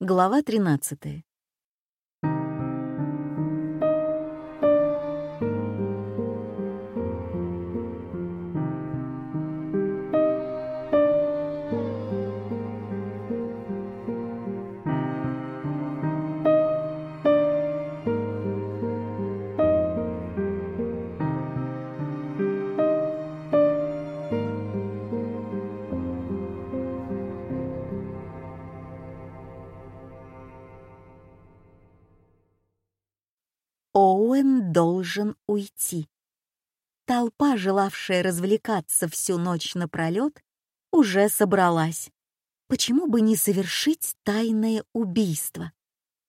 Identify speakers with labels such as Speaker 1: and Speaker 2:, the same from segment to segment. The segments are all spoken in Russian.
Speaker 1: Глава 13. Уйти. Толпа, желавшая развлекаться всю ночь напролет, уже собралась. Почему бы не совершить тайное убийство?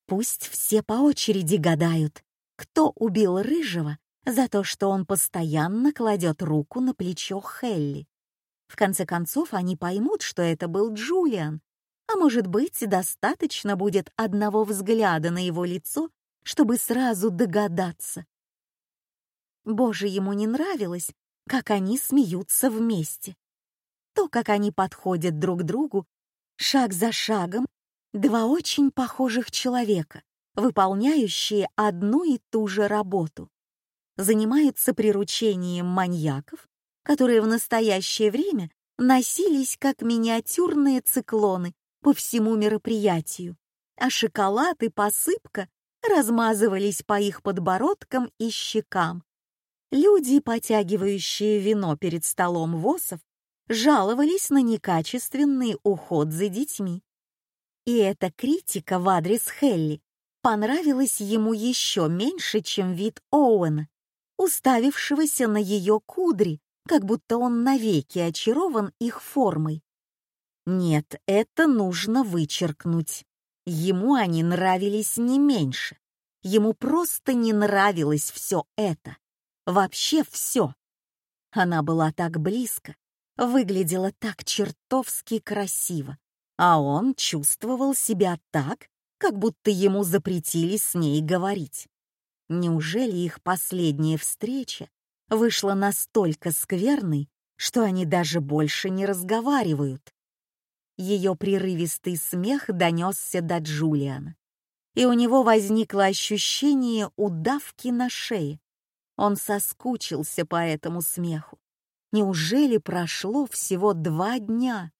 Speaker 1: Пусть все по очереди гадают, кто убил Рыжего за то, что он постоянно кладет руку на плечо Хелли. В конце концов, они поймут, что это был Джулиан, а может быть, достаточно будет одного взгляда на его лицо, чтобы сразу догадаться. Боже, ему не нравилось, как они смеются вместе. То, как они подходят друг к другу, шаг за шагом, два очень похожих человека, выполняющие одну и ту же работу. Занимаются приручением маньяков, которые в настоящее время носились как миниатюрные циклоны по всему мероприятию, а шоколад и посыпка размазывались по их подбородкам и щекам. Люди, потягивающие вино перед столом ВОСов, жаловались на некачественный уход за детьми. И эта критика в адрес Хелли понравилась ему еще меньше, чем вид Оуэна, уставившегося на ее кудри, как будто он навеки очарован их формой. Нет, это нужно вычеркнуть. Ему они нравились не меньше. Ему просто не нравилось все это. Вообще все. Она была так близко, выглядела так чертовски красиво, а он чувствовал себя так, как будто ему запретили с ней говорить. Неужели их последняя встреча вышла настолько скверной, что они даже больше не разговаривают? Ее прерывистый смех донесся до Джулиана, и у него возникло ощущение удавки на шее. Он соскучился по этому смеху. Неужели прошло всего два дня?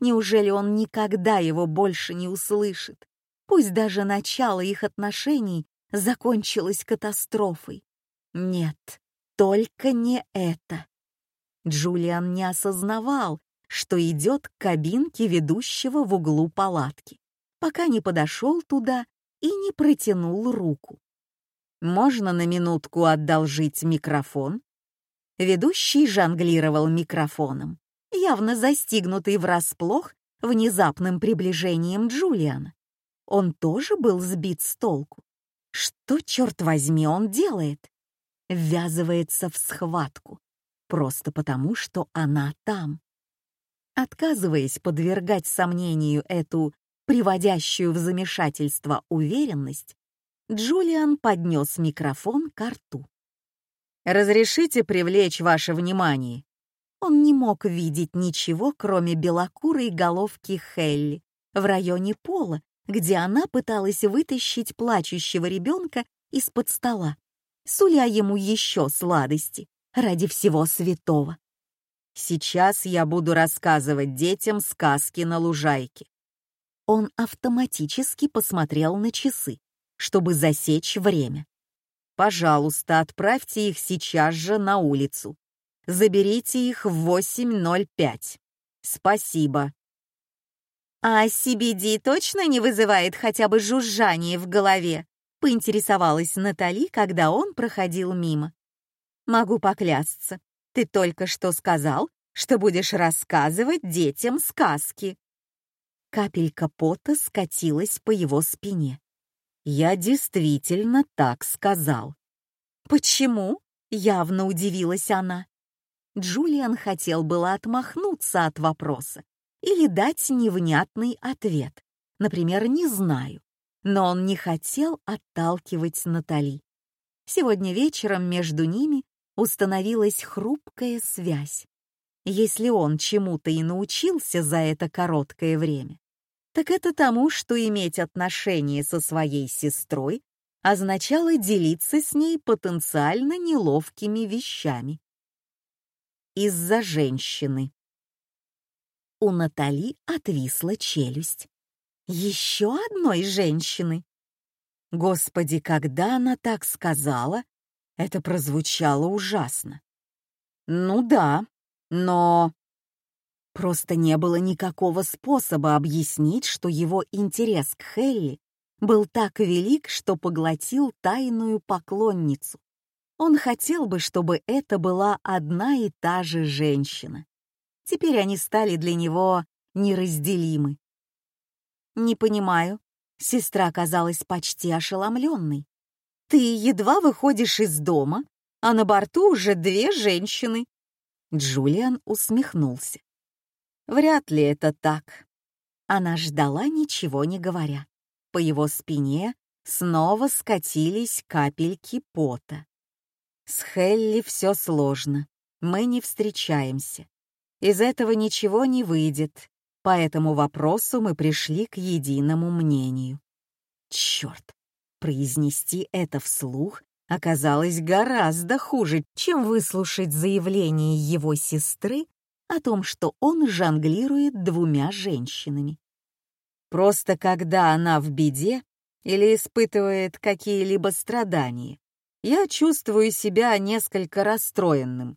Speaker 1: Неужели он никогда его больше не услышит? Пусть даже начало их отношений закончилось катастрофой. Нет, только не это. Джулиан не осознавал, что идет к кабинке ведущего в углу палатки, пока не подошел туда и не протянул руку. «Можно на минутку одолжить микрофон?» Ведущий жонглировал микрофоном, явно застигнутый врасплох внезапным приближением Джулиана. Он тоже был сбит с толку. Что, черт возьми, он делает? Ввязывается в схватку, просто потому, что она там. Отказываясь подвергать сомнению эту приводящую в замешательство уверенность, Джулиан поднес микрофон к рту. «Разрешите привлечь ваше внимание?» Он не мог видеть ничего, кроме белокурой головки Хелли в районе пола, где она пыталась вытащить плачущего ребенка из-под стола, суля ему еще сладости ради всего святого. Сейчас я буду рассказывать детям сказки на лужайке. Он автоматически посмотрел на часы, чтобы засечь время. Пожалуйста, отправьте их сейчас же на улицу. Заберите их в 8.05. Спасибо. А CBD точно не вызывает хотя бы жужжание в голове? Поинтересовалась Натали, когда он проходил мимо. Могу поклясться, ты только что сказал, что будешь рассказывать детям сказки. Капелька пота скатилась по его спине. Я действительно так сказал. Почему? Явно удивилась она. Джулиан хотел было отмахнуться от вопроса или дать невнятный ответ, например, «не знаю», но он не хотел отталкивать Натали. Сегодня вечером между ними установилась хрупкая связь. Если он чему-то и научился за это короткое время, так это тому, что иметь отношения со своей сестрой означало делиться с ней потенциально неловкими вещами. Из-за женщины. У Натали отвисла челюсть. Еще одной женщины. Господи, когда она так сказала, это прозвучало ужасно. Ну да, но... Просто не было никакого способа объяснить, что его интерес к Хелли был так велик, что поглотил тайную поклонницу. Он хотел бы, чтобы это была одна и та же женщина. Теперь они стали для него неразделимы. «Не понимаю». Сестра казалась почти ошеломленной. «Ты едва выходишь из дома, а на борту уже две женщины». Джулиан усмехнулся. Вряд ли это так. Она ждала, ничего не говоря. По его спине снова скатились капельки пота. С Хелли все сложно. Мы не встречаемся. Из этого ничего не выйдет. По этому вопросу мы пришли к единому мнению. Черт, произнести это вслух оказалось гораздо хуже, чем выслушать заявление его сестры о том, что он жонглирует двумя женщинами. Просто когда она в беде или испытывает какие-либо страдания, я чувствую себя несколько расстроенным.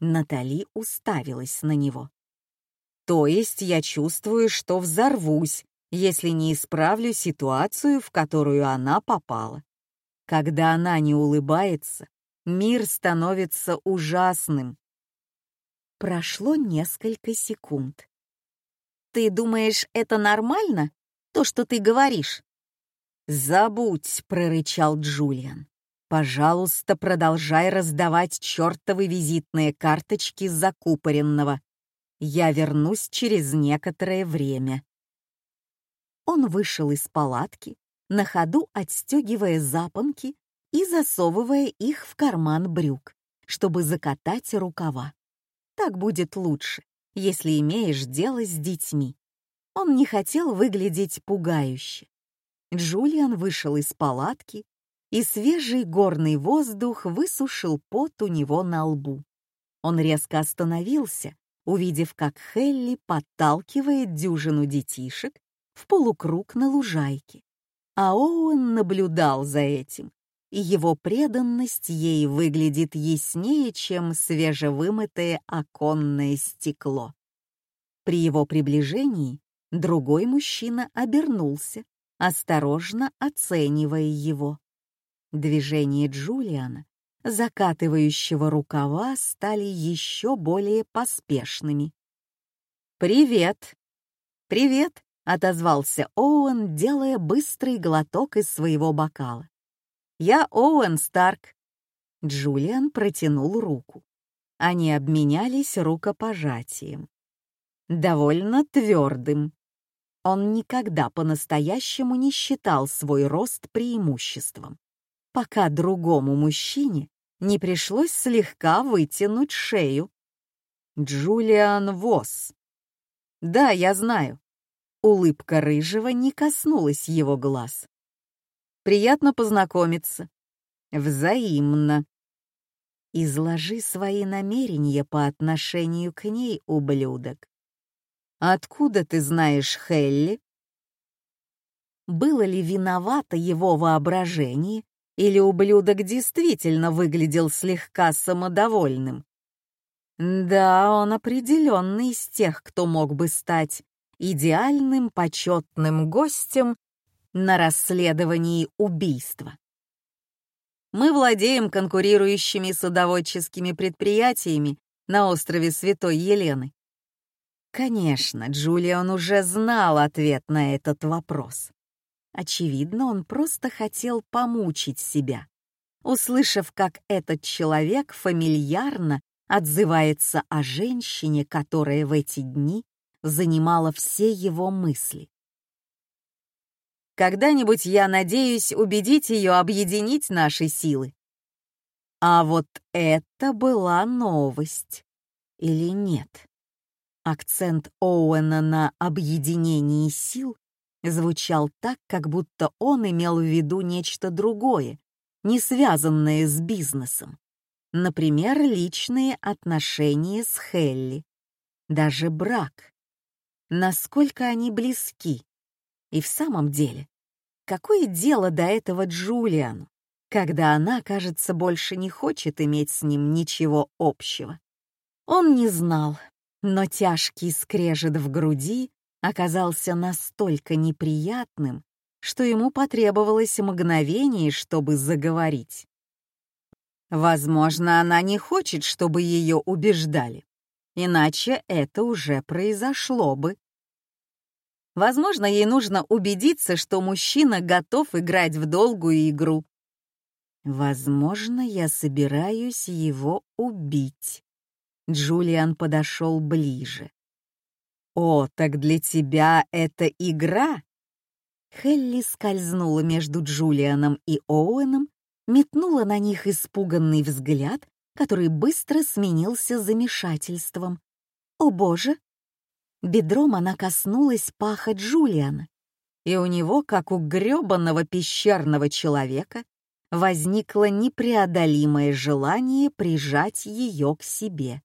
Speaker 1: Натали уставилась на него. То есть я чувствую, что взорвусь, если не исправлю ситуацию, в которую она попала. Когда она не улыбается, мир становится ужасным, Прошло несколько секунд. «Ты думаешь, это нормально, то, что ты говоришь?» «Забудь», — прорычал Джулиан. «Пожалуйста, продолжай раздавать чертовы визитные карточки закупоренного. Я вернусь через некоторое время». Он вышел из палатки, на ходу отстегивая запонки и засовывая их в карман брюк, чтобы закатать рукава. Так будет лучше, если имеешь дело с детьми. Он не хотел выглядеть пугающе. Джулиан вышел из палатки, и свежий горный воздух высушил пот у него на лбу. Он резко остановился, увидев, как Хелли подталкивает дюжину детишек в полукруг на лужайке. А Оуэн наблюдал за этим, и его преданность ей выглядит яснее, чем свежевымытое оконное стекло. При его приближении другой мужчина обернулся, осторожно оценивая его. Движения Джулиана, закатывающего рукава, стали еще более поспешными. «Привет!» «Привет!» — отозвался Оуэн, делая быстрый глоток из своего бокала. Я Оуэн Старк». Джулиан протянул руку. Они обменялись рукопожатием. Довольно твердым. Он никогда по-настоящему не считал свой рост преимуществом, пока другому мужчине не пришлось слегка вытянуть шею. Джулиан Восс. Да, я знаю. Улыбка рыжего не коснулась его глаз. Приятно познакомиться. Взаимно. Изложи свои намерения по отношению к ней, ублюдок. Откуда ты знаешь Хелли? Было ли виновато его воображение, или ублюдок действительно выглядел слегка самодовольным? Да, он определенный из тех, кто мог бы стать идеальным почетным гостем на расследовании убийства. Мы владеем конкурирующими садоводческими предприятиями на острове Святой Елены. Конечно, Джулиан уже знал ответ на этот вопрос. Очевидно, он просто хотел помучить себя, услышав, как этот человек фамильярно отзывается о женщине, которая в эти дни занимала все его мысли. Когда-нибудь я надеюсь убедить ее объединить наши силы. А вот это была новость. Или нет? Акцент Оуэна на объединении сил звучал так, как будто он имел в виду нечто другое, не связанное с бизнесом. Например, личные отношения с Хелли. Даже брак. Насколько они близки. И в самом деле, какое дело до этого Джулиану, когда она, кажется, больше не хочет иметь с ним ничего общего? Он не знал, но тяжкий скрежет в груди оказался настолько неприятным, что ему потребовалось мгновение, чтобы заговорить. Возможно, она не хочет, чтобы ее убеждали, иначе это уже произошло бы. Возможно, ей нужно убедиться, что мужчина готов играть в долгую игру. Возможно, я собираюсь его убить. Джулиан подошел ближе. «О, так для тебя это игра?» Хелли скользнула между Джулианом и Оуэном, метнула на них испуганный взгляд, который быстро сменился замешательством. «О боже!» Бедром она коснулась паха Джулиана, и у него, как у грёбаного пещерного человека, возникло непреодолимое желание прижать ее к себе.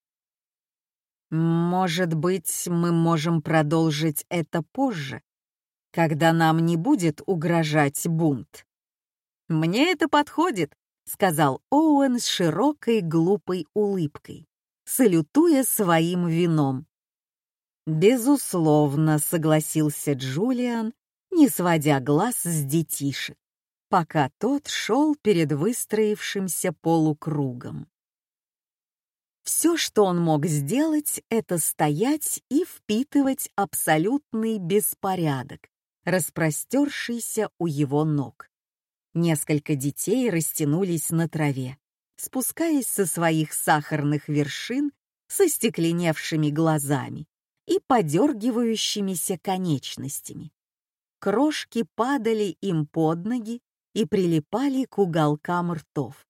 Speaker 1: Может быть, мы можем продолжить это позже, когда нам не будет угрожать бунт. Мне это подходит, сказал Оуэн с широкой глупой улыбкой, салютуя своим вином. Безусловно, согласился Джулиан, не сводя глаз с детишек, пока тот шел перед выстроившимся полукругом. Все, что он мог сделать, это стоять и впитывать абсолютный беспорядок, распростершийся у его ног. Несколько детей растянулись на траве, спускаясь со своих сахарных вершин со стекленевшими глазами и подергивающимися конечностями. Крошки падали им под ноги и прилипали к уголкам ртов.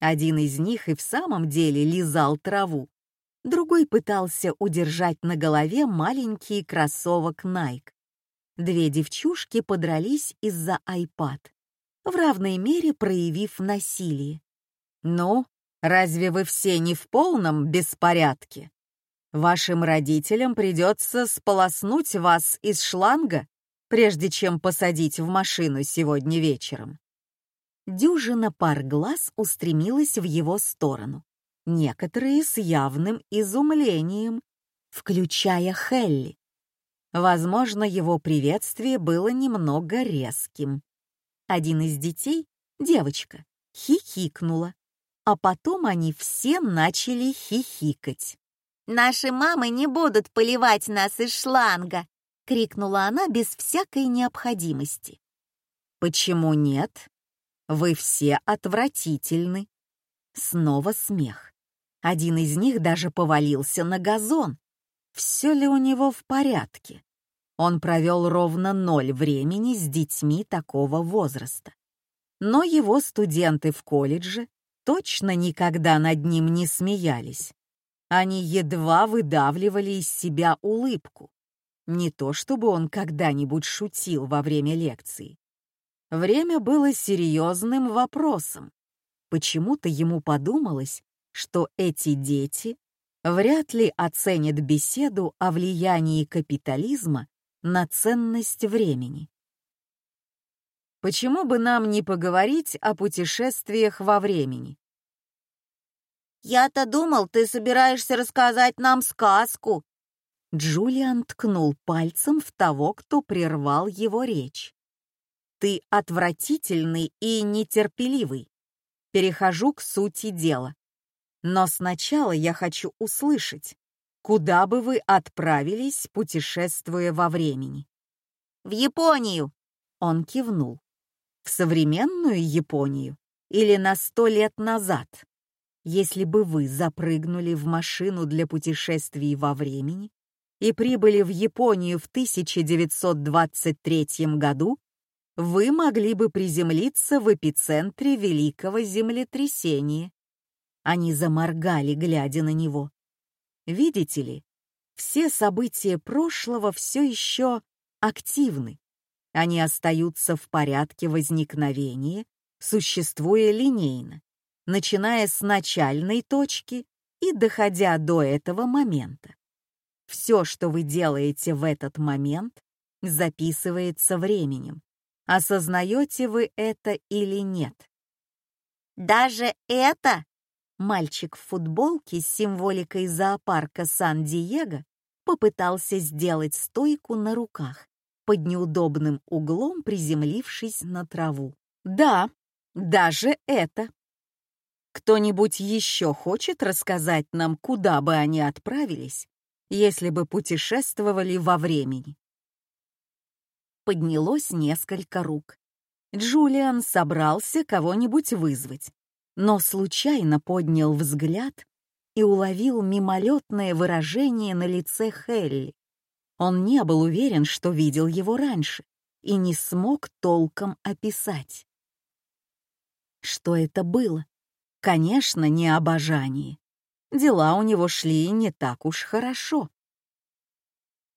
Speaker 1: Один из них и в самом деле лизал траву, другой пытался удержать на голове маленький кроссовок Nike. Две девчушки подрались из-за iPad, в равной мере проявив насилие. «Ну, разве вы все не в полном беспорядке? Вашим родителям придется сполоснуть вас из шланга, прежде чем посадить в машину сегодня вечером дюжина пар глаз устремилась в его сторону, некоторые с явным изумлением, включая Хелли. Возможно, его приветствие было немного резким. Один из детей, девочка, хихикнула, а потом они все начали хихикать.
Speaker 2: «Наши мамы не будут поливать нас из шланга!» — крикнула она без всякой необходимости.
Speaker 1: «Почему нет?» Вы все отвратительны. Снова смех. Один из них даже повалился на газон. Все ли у него в порядке? Он провел ровно ноль времени с детьми такого возраста. Но его студенты в колледже точно никогда над ним не смеялись. Они едва выдавливали из себя улыбку. Не то чтобы он когда-нибудь шутил во время лекции. Время было серьезным вопросом. Почему-то ему подумалось, что эти дети вряд ли оценят беседу о влиянии капитализма на ценность времени. Почему бы нам не поговорить о путешествиях во времени?
Speaker 2: «Я-то думал, ты собираешься рассказать нам сказку!»
Speaker 1: Джулиан ткнул пальцем в того, кто прервал его речь. Ты отвратительный и нетерпеливый. Перехожу к сути дела. Но сначала я хочу услышать, куда бы вы отправились, путешествуя во времени.
Speaker 2: В Японию.
Speaker 1: Он кивнул. В современную Японию или на сто лет назад? Если бы вы запрыгнули в машину для путешествий во времени и прибыли в Японию в 1923 году, вы могли бы приземлиться в эпицентре великого землетрясения. Они заморгали, глядя на него. Видите ли, все события прошлого все еще активны. Они остаются в порядке возникновения, существуя линейно, начиная с начальной точки и доходя до этого момента. Все, что вы делаете в этот момент, записывается временем. Осознаете вы это или нет?
Speaker 2: Даже это?
Speaker 1: Мальчик в футболке с символикой зоопарка Сан-Диего попытался сделать стойку на руках, под неудобным углом приземлившись на траву. Да, даже это. Кто-нибудь еще хочет рассказать нам, куда бы они отправились, если бы путешествовали во времени? Поднялось несколько рук. Джулиан собрался кого-нибудь вызвать, но случайно поднял взгляд и уловил мимолетное выражение на лице Хелли. Он не был уверен, что видел его раньше, и не смог толком описать. Что это было? Конечно, не обожание. Дела у него шли не так уж хорошо.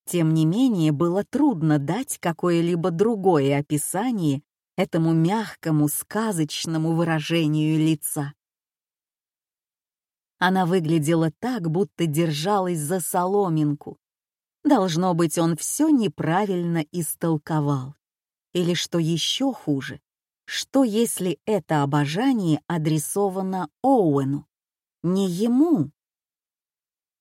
Speaker 1: Тем не менее, было трудно дать какое-либо другое описание этому мягкому, сказочному выражению лица. Она выглядела так, будто держалась за соломинку. Должно быть, он все неправильно истолковал. Или что еще хуже, что если это обожание адресовано Оуэну, не ему?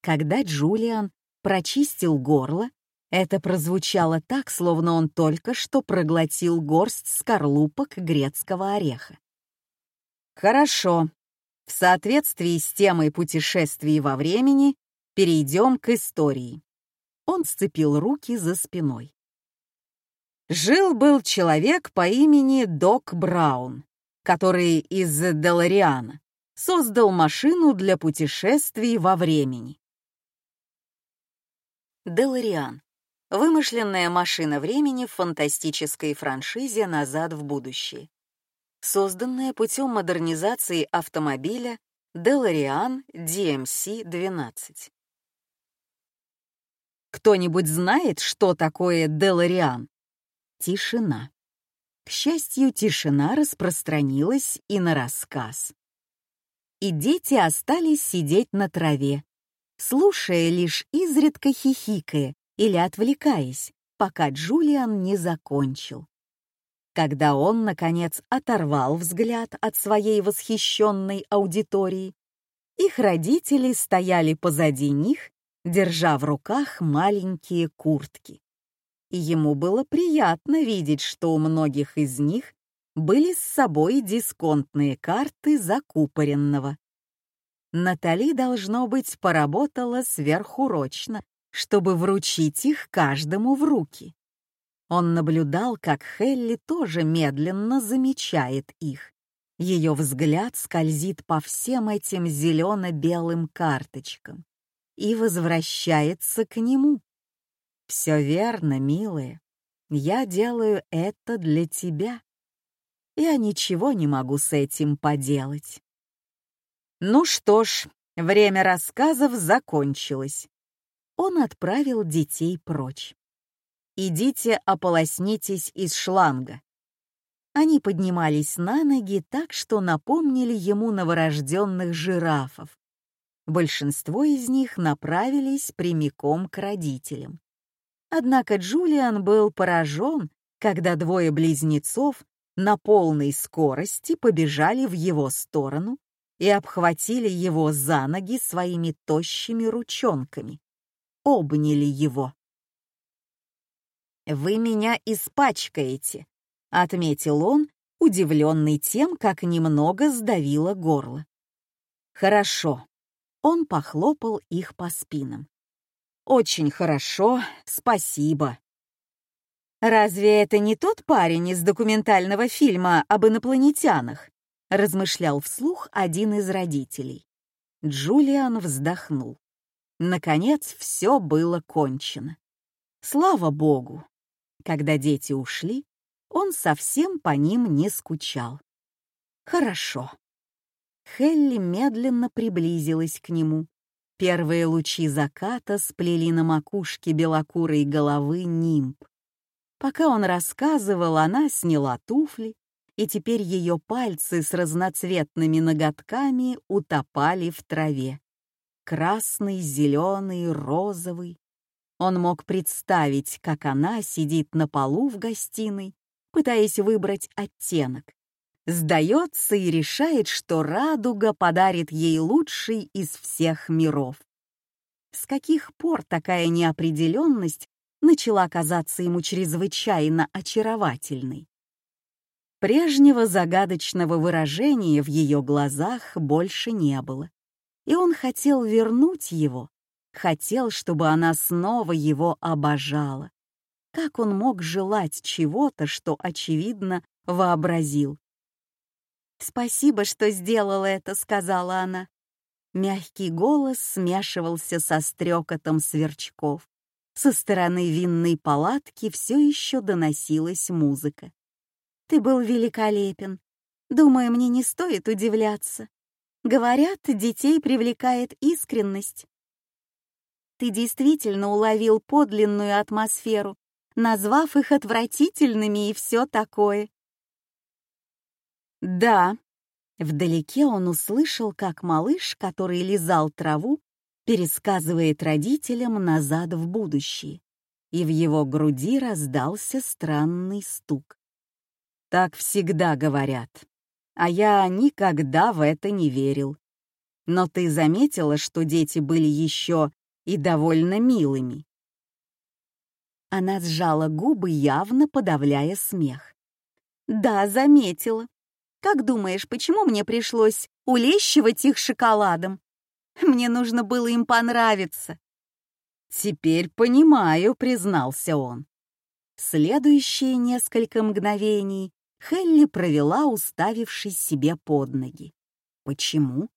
Speaker 1: Когда Джулиан прочистил горло, это прозвучало так, словно он только что проглотил горсть скорлупок грецкого ореха. Хорошо. В соответствии с темой путешествий во времени перейдем к истории. Он сцепил руки за спиной. Жил-был человек по имени Док Браун, который из Делариана создал машину для путешествий во времени. Делариан Вымышленная машина времени в фантастической франшизе «Назад в будущее». Созданная путем модернизации автомобиля DeLorean DMC-12. Кто-нибудь знает, что такое DeLorean? Тишина. К счастью, тишина распространилась и на рассказ. И дети остались сидеть на траве, слушая лишь изредка хихикая или отвлекаясь, пока Джулиан не закончил. Когда он, наконец, оторвал взгляд от своей восхищенной аудитории, их родители стояли позади них, держа в руках маленькие куртки. И ему было приятно видеть, что у многих из них были с собой дисконтные карты закупоренного. Натали, должно быть, поработала сверхурочно, чтобы вручить их каждому в руки. Он наблюдал, как Хелли тоже медленно замечает их. Ее взгляд скользит по всем этим зелено-белым карточкам и возвращается к нему. «Все верно, милая. Я делаю это для тебя. Я ничего не могу с этим поделать». Ну что ж, время рассказов закончилось он отправил детей прочь. «Идите ополоснитесь из шланга». Они поднимались на ноги так, что напомнили ему новорожденных жирафов. Большинство из них направились прямиком к родителям. Однако Джулиан был поражен, когда двое близнецов на полной скорости побежали в его сторону и обхватили его за ноги своими тощими ручонками обняли его. «Вы меня испачкаете», — отметил он, удивленный тем, как немного сдавило горло. «Хорошо». Он похлопал их по спинам. «Очень хорошо, спасибо». «Разве это не тот парень из документального фильма об инопланетянах?» — размышлял вслух один из родителей. Джулиан вздохнул. Наконец, все было кончено. Слава богу! Когда дети ушли, он совсем по ним не скучал. Хорошо. Хелли медленно приблизилась к нему, Первые лучи заката сплели на макушке белокурой головы нимб. Пока он рассказывал, она сняла туфли, и теперь ее пальцы с разноцветными ноготками утопали в траве. Красный, зеленый, розовый. Он мог представить, как она сидит на полу в гостиной, пытаясь выбрать оттенок. Сдается и решает, что радуга подарит ей лучший из всех миров. С каких пор такая неопределенность начала казаться ему чрезвычайно очаровательной? Прежнего загадочного выражения в ее глазах больше не было, и он хотел вернуть его, хотел, чтобы она снова его обожала. Как он мог желать чего-то, что, очевидно, вообразил? «Спасибо, что сделала это», — сказала она. Мягкий голос смешивался со стрекотом сверчков. Со стороны винной палатки все еще доносилась музыка. Ты был великолепен. Думаю, мне не стоит удивляться. Говорят, детей привлекает искренность. Ты действительно уловил подлинную атмосферу, назвав их отвратительными и все такое. Да. Вдалеке он услышал, как малыш, который лизал траву, пересказывает родителям назад в будущее, и в его груди раздался странный стук. Так всегда говорят. А я никогда в это не верил. Но ты заметила, что дети были еще и довольно милыми. Она сжала губы, явно подавляя смех. «Да, заметила. Как думаешь, почему мне пришлось улещивать их шоколадом? Мне нужно было им понравиться». «Теперь понимаю», — признался он. Следующие несколько мгновений Хелли провела, уставившись себе под ноги. Почему?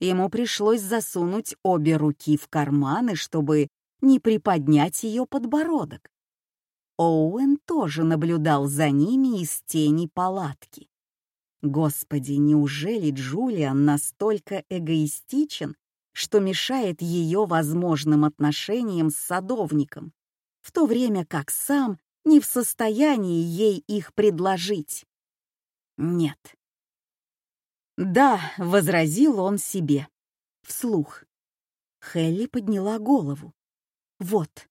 Speaker 1: Ему пришлось засунуть обе руки в карманы, чтобы не приподнять ее подбородок. Оуэн тоже наблюдал за ними из тени палатки. Господи, неужели Джулиан настолько эгоистичен, что мешает ее возможным отношениям с садовником, в то время как сам не в состоянии ей их предложить? Нет. «Да», — возразил он себе, вслух. Хелли подняла голову. Вот,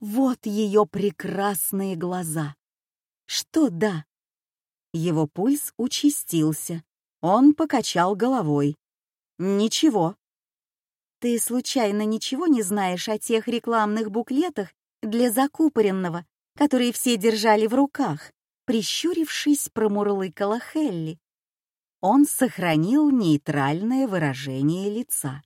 Speaker 1: вот ее прекрасные глаза. Что да? Его пульс участился. Он покачал головой. Ничего. Ты случайно ничего не знаешь о тех рекламных буклетах для закупоренного, которые все держали в руках? Прищурившись, промурлыкала Хелли. Он сохранил нейтральное выражение лица.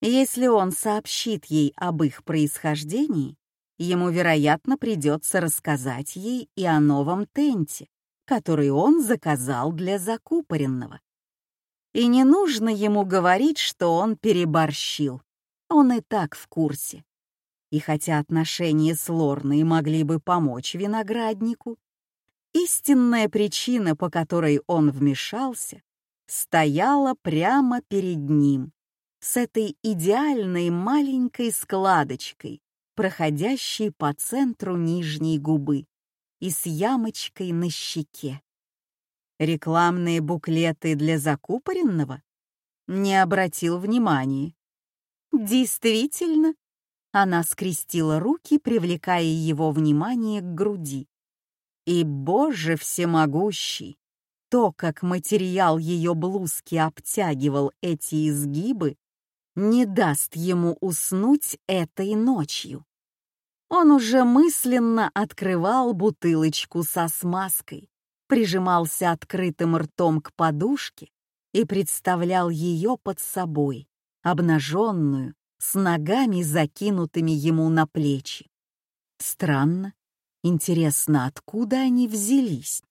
Speaker 1: Если он сообщит ей об их происхождении, ему, вероятно, придется рассказать ей и о новом тенте, который он заказал для закупоренного. И не нужно ему говорить, что он переборщил. Он и так в курсе. И хотя отношения с Лорной могли бы помочь винограднику, Истинная причина, по которой он вмешался, стояла прямо перед ним, с этой идеальной маленькой складочкой, проходящей по центру нижней губы и с ямочкой на щеке. Рекламные буклеты для закупоренного? Не обратил внимания. Действительно, она скрестила руки, привлекая его внимание к груди. И, Боже всемогущий, то, как материал ее блузки обтягивал эти изгибы, не даст ему уснуть этой ночью. Он уже мысленно открывал бутылочку со смазкой, прижимался открытым ртом к подушке и представлял ее под собой, обнаженную, с ногами закинутыми ему на плечи. Странно, Интересно, откуда они взялись?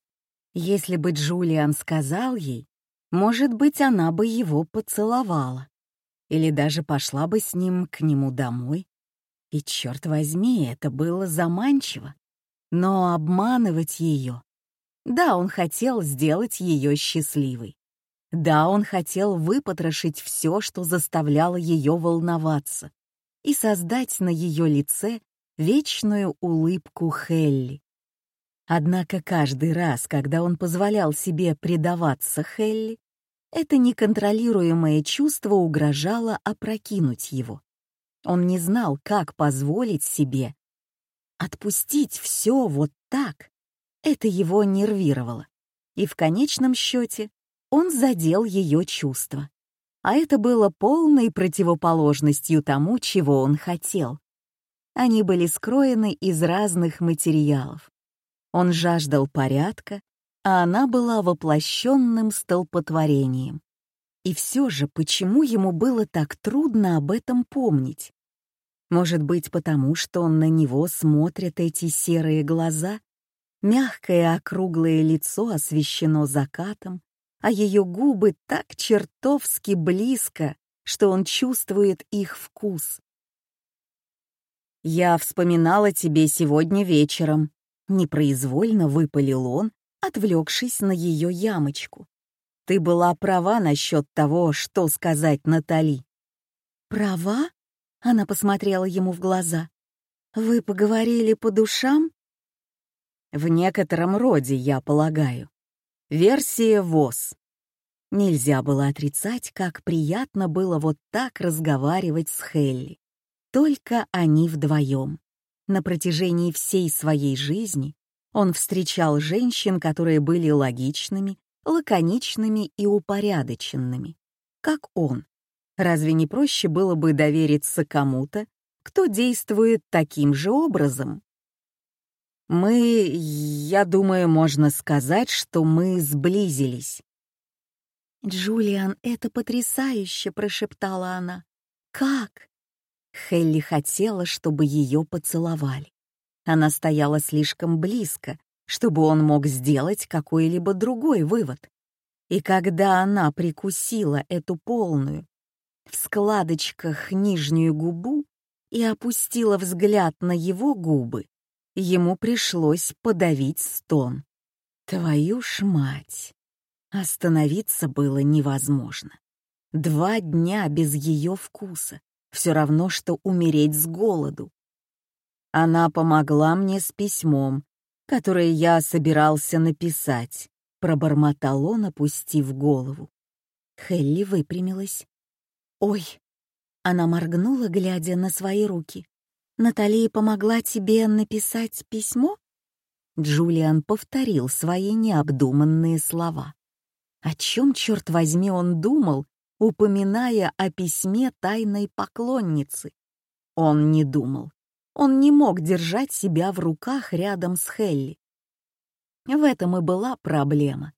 Speaker 1: Если бы Джулиан сказал ей, может быть, она бы его поцеловала. Или даже пошла бы с ним к нему домой. И, черт возьми, это было заманчиво. Но обманывать ее... Да, он хотел сделать ее счастливой. Да, он хотел выпотрошить все, что заставляло ее волноваться, и создать на ее лице вечную улыбку Хелли. Однако каждый раз, когда он позволял себе предаваться Хелли, это неконтролируемое чувство угрожало опрокинуть его. Он не знал, как позволить себе отпустить все вот так. Это его нервировало. И в конечном счете он задел ее чувства. А это было полной противоположностью тому, чего он хотел. Они были скроены из разных материалов. Он жаждал порядка, а она была воплощенным столпотворением. И все же, почему ему было так трудно об этом помнить? Может быть, потому что он на него смотрят эти серые глаза? Мягкое округлое лицо освещено закатом, а ее губы так чертовски близко, что он чувствует их вкус. «Я вспоминала тебе сегодня вечером», — непроизвольно выпалил он, отвлекшись на ее ямочку. «Ты была права насчет того, что сказать Натали». «Права?» — она посмотрела ему в глаза. «Вы поговорили по душам?» «В некотором роде, я полагаю. Версия ВОЗ». Нельзя было отрицать, как приятно было вот так разговаривать с Хелли. Только они вдвоем. На протяжении всей своей жизни он встречал женщин, которые были логичными, лаконичными и упорядоченными, как он. Разве не проще было бы довериться кому-то, кто действует таким же образом? Мы, я думаю, можно сказать, что мы сблизились.
Speaker 2: «Джулиан, это потрясающе!» — прошептала она. «Как?»
Speaker 1: Хелли хотела, чтобы ее поцеловали. Она стояла слишком близко, чтобы он мог сделать какой-либо другой вывод. И когда она прикусила эту полную, в складочках нижнюю губу и опустила взгляд на его губы, ему пришлось подавить стон. Твою ж мать! Остановиться было невозможно. Два дня без ее вкуса — все равно, что умереть с голоду. Она помогла мне с письмом, которое я собирался написать, пробормотал он, опустив голову. Хелли выпрямилась. «Ой!» Она моргнула, глядя на свои руки. «Наталья помогла тебе написать письмо?» Джулиан повторил свои необдуманные слова. О чем, черт возьми, он думал, упоминая о письме тайной поклонницы? Он не думал. Он не мог держать себя в руках рядом с Хелли. В этом и была проблема.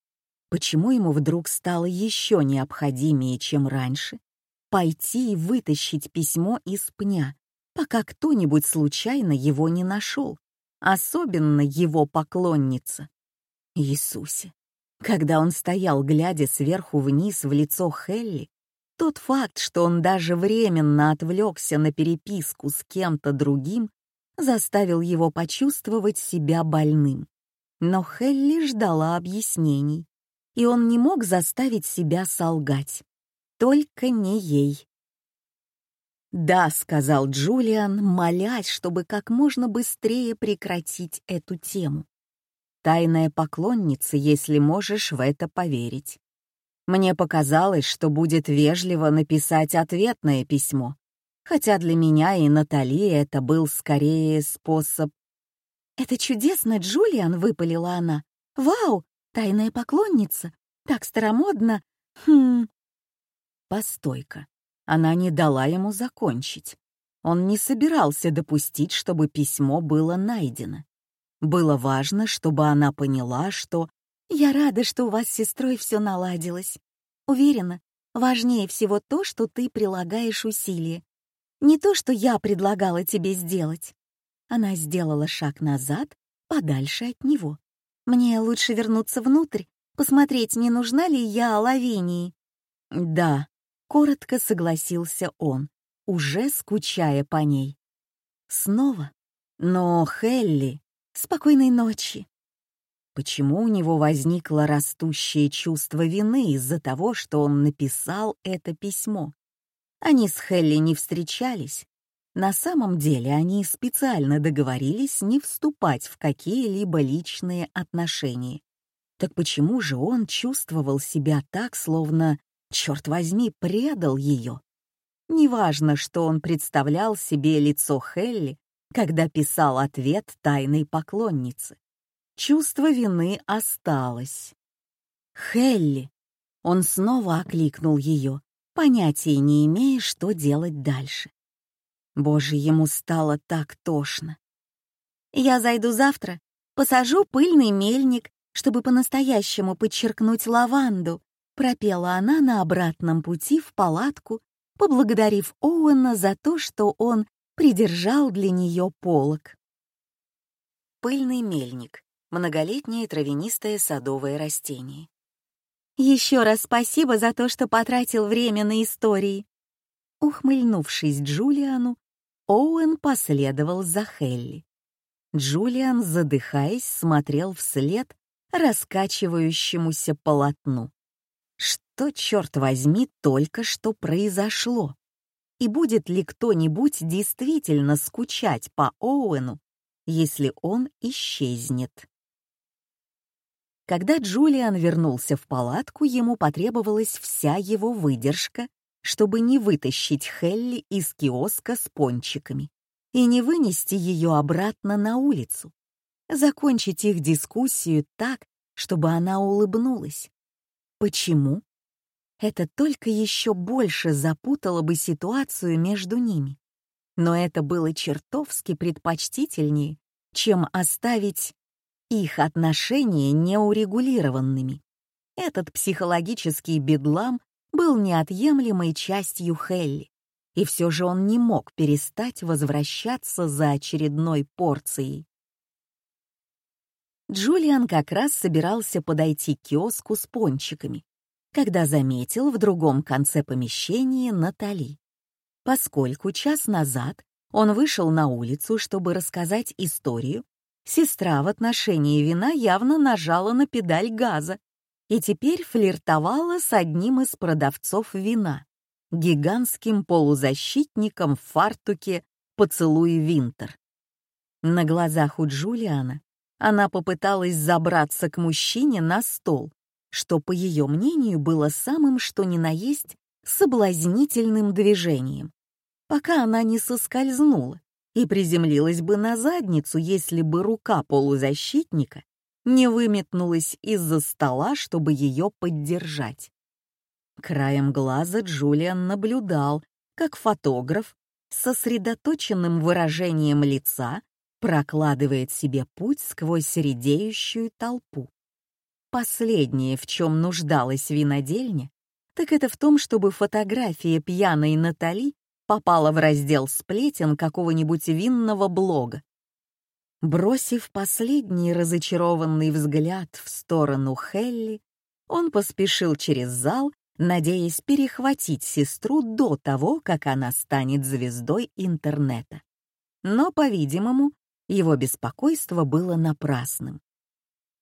Speaker 1: Почему ему вдруг стало еще необходимее, чем раньше, пойти и вытащить письмо из пня, пока кто-нибудь случайно его не нашел, особенно его поклонница? Иисусе! Когда он стоял, глядя сверху вниз в лицо Хелли, тот факт, что он даже временно отвлекся на переписку с кем-то другим, заставил его почувствовать себя больным. Но Хелли ждала объяснений, и он не мог заставить себя солгать. Только не ей. «Да», — сказал Джулиан, молясь, чтобы как можно быстрее прекратить эту тему. «Тайная поклонница, если можешь в это поверить. Мне показалось, что будет вежливо написать ответное письмо, хотя для меня и Натали это был скорее способ...
Speaker 2: «Это чудесно, Джулиан!» — выпалила она. «Вау! Тайная поклонница! Так старомодно! Хм...»
Speaker 1: Постойка. Она не дала ему закончить. Он не собирался допустить, чтобы письмо было найдено. Было важно, чтобы она поняла, что
Speaker 2: я рада, что у вас с сестрой все наладилось. Уверена, важнее всего то, что ты прилагаешь усилия. Не то, что я предлагала тебе сделать. Она сделала шаг назад, подальше от него. Мне лучше вернуться внутрь, посмотреть, не нужна ли я Лавинии.
Speaker 1: Да, коротко согласился он, уже скучая по ней. Снова? Но Хелли...
Speaker 2: Спокойной ночи.
Speaker 1: Почему у него возникло растущее чувство вины из-за того, что он написал это письмо? Они с Хелли не встречались. На самом деле они специально договорились не вступать в какие-либо личные отношения. Так почему же он чувствовал себя так, словно, черт возьми, предал ее? Неважно, что он представлял себе лицо Хелли, когда писал ответ тайной поклонницы. Чувство вины осталось. «Хелли!» Он снова окликнул ее, понятия не имея, что делать дальше. Боже, ему стало так тошно. «Я зайду завтра, посажу пыльный мельник, чтобы по-настоящему подчеркнуть лаванду», пропела она на обратном пути в палатку, поблагодарив Оуэна за то, что он придержал для нее полог. Пыльный мельник — многолетнее травянистое садовое растение. «Еще раз спасибо за то, что потратил время на истории». Ухмыльнувшись Джулиану, Оуэн последовал за Хелли. Джулиан, задыхаясь, смотрел вслед раскачивающемуся полотну. Что, черт возьми, только что произошло? И будет ли кто-нибудь действительно скучать по Оуэну, если он исчезнет? Когда Джулиан вернулся в палатку, ему потребовалась вся его выдержка, чтобы не вытащить Хелли из киоска с пончиками и не вынести ее обратно на улицу, закончить их дискуссию так, чтобы она улыбнулась. Почему? Это только еще больше запутало бы ситуацию между ними. Но это было чертовски предпочтительнее, чем оставить их отношения неурегулированными. Этот психологический бедлам был неотъемлемой частью Хелли, и все же он не мог перестать возвращаться за очередной порцией. Джулиан как раз собирался подойти к киоску с пончиками, когда заметил в другом конце помещения Натали. Поскольку час назад он вышел на улицу, чтобы рассказать историю, сестра в отношении вина явно нажала на педаль газа и теперь флиртовала с одним из продавцов вина, гигантским полузащитником в фартуке «Поцелуй Винтер». На глазах у Джулиана она попыталась забраться к мужчине на стол, что, по ее мнению, было самым что ни на есть соблазнительным движением, пока она не соскользнула и приземлилась бы на задницу, если бы рука полузащитника не выметнулась из-за стола, чтобы ее поддержать. Краем глаза Джулиан наблюдал, как фотограф с сосредоточенным выражением лица прокладывает себе путь сквозь редеющую толпу. Последнее, в чем нуждалась винодельня, так это в том, чтобы фотография пьяной Натали попала в раздел сплетен какого-нибудь винного блога. Бросив последний разочарованный взгляд в сторону Хелли, он поспешил через зал, надеясь перехватить сестру до того, как она станет звездой интернета. Но, по-видимому, его беспокойство было напрасным.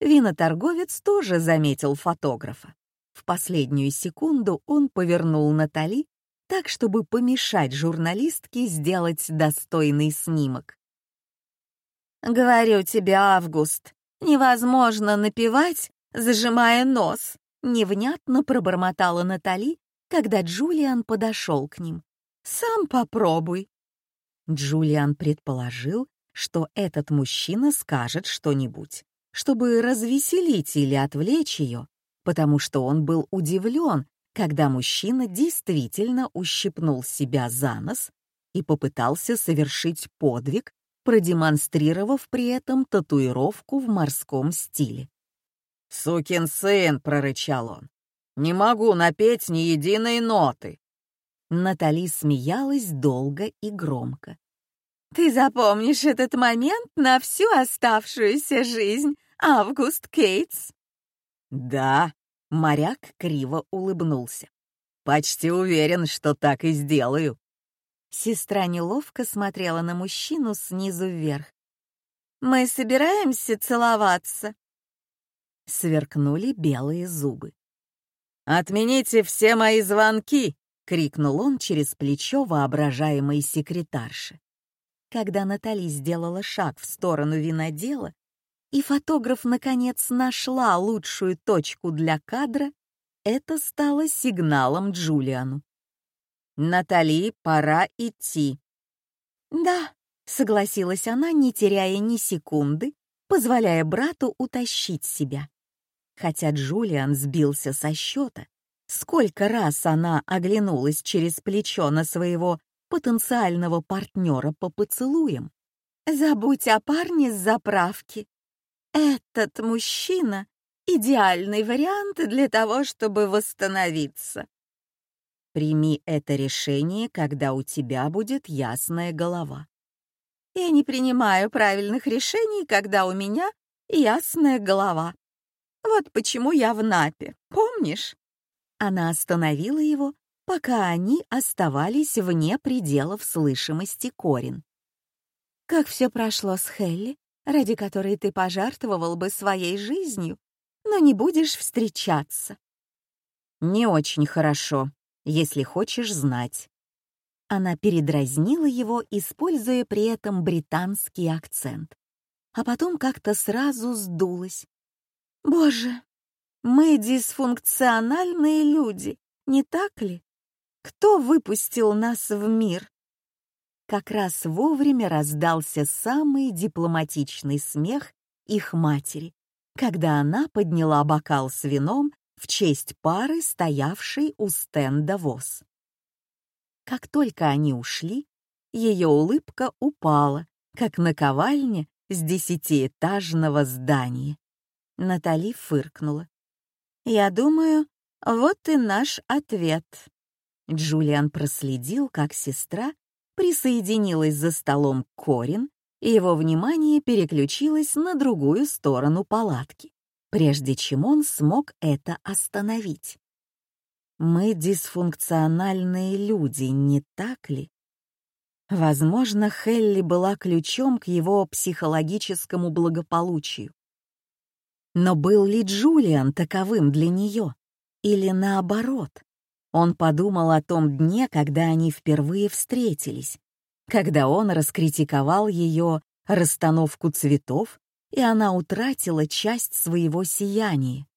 Speaker 1: Виноторговец тоже заметил фотографа. В последнюю секунду он повернул Натали так, чтобы помешать журналистке сделать достойный снимок. «Говорю тебе, Август, невозможно напевать, зажимая нос», невнятно пробормотала Натали, когда Джулиан подошел к ним. «Сам попробуй». Джулиан предположил, что этот мужчина скажет что-нибудь, чтобы развеселить или отвлечь ее, потому что он был удивлен, когда мужчина действительно ущипнул себя за нос и попытался совершить подвиг, продемонстрировав при этом татуировку в морском стиле. «Сукин сын!» — прорычал он. «Не могу напеть ни единой ноты!» Натали смеялась долго и громко. «Ты запомнишь этот момент на всю оставшуюся жизнь, Август Кейтс?» «Да», — моряк криво улыбнулся. «Почти уверен, что так и сделаю». Сестра неловко смотрела на мужчину снизу вверх. «Мы собираемся целоваться?» сверкнули белые зубы. «Отмените все мои звонки!» — крикнул он через плечо воображаемой секретарши. Когда Натали сделала шаг в сторону винодела, и фотограф, наконец, нашла лучшую точку для кадра, это стало сигналом Джулиану. «Натали, пора идти».
Speaker 2: «Да», — согласилась она, не теряя ни секунды, позволяя брату утащить себя. Хотя Джулиан сбился со счета, сколько раз она оглянулась через плечо на своего потенциального партнера по поцелуям. «Забудь о парне с заправки. Этот мужчина — идеальный вариант для того, чтобы восстановиться».
Speaker 1: Прими это решение, когда у тебя будет ясная голова.
Speaker 2: Я не принимаю правильных решений, когда у меня ясная голова. Вот почему я в Напе, помнишь? Она остановила его, пока они оставались вне пределов слышимости Корин. Как все прошло с Хелли, ради которой ты пожертвовал бы своей жизнью, но не будешь встречаться?
Speaker 1: Не очень хорошо, если хочешь знать.
Speaker 2: Она передразнила его, используя при этом британский акцент. А потом как-то сразу сдулась. «Боже, мы дисфункциональные люди, не так ли? Кто выпустил нас в мир?» Как раз вовремя раздался самый дипломатичный смех их матери, когда она подняла бокал с вином в честь пары, стоявшей у стенда ВОЗ. Как только они ушли, ее улыбка упала, как наковальня с десятиэтажного здания. Натали фыркнула. «Я думаю, вот и наш ответ». Джулиан проследил, как сестра присоединилась за столом к Корин, и его внимание переключилось на другую сторону палатки, прежде чем он смог это остановить. Мы дисфункциональные люди, не так ли? Возможно, Хелли была ключом к его психологическому благополучию. Но был ли Джулиан таковым для нее? Или наоборот? Он подумал о том дне, когда они впервые встретились, когда он раскритиковал ее расстановку цветов, и она утратила часть своего сияния.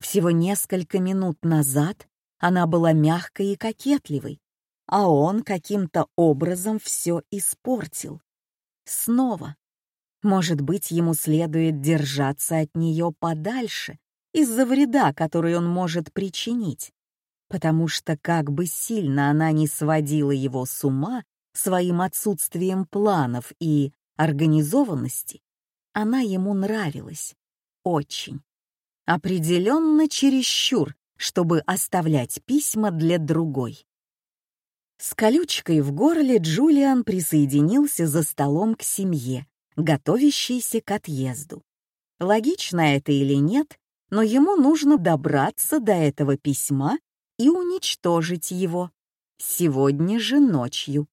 Speaker 2: Всего несколько минут назад она была мягкой и кокетливой, а он каким-то образом все испортил. Снова. Может быть, ему следует держаться от нее подальше из-за вреда, который он может причинить, потому что как бы сильно она не сводила его с ума своим отсутствием планов и организованности, она ему нравилась. Очень. Определенно чересчур, чтобы оставлять письма для другой. С колючкой в горле Джулиан присоединился за столом к семье, готовящейся к отъезду. Логично это или нет, но ему нужно добраться до этого письма и уничтожить его. Сегодня же ночью.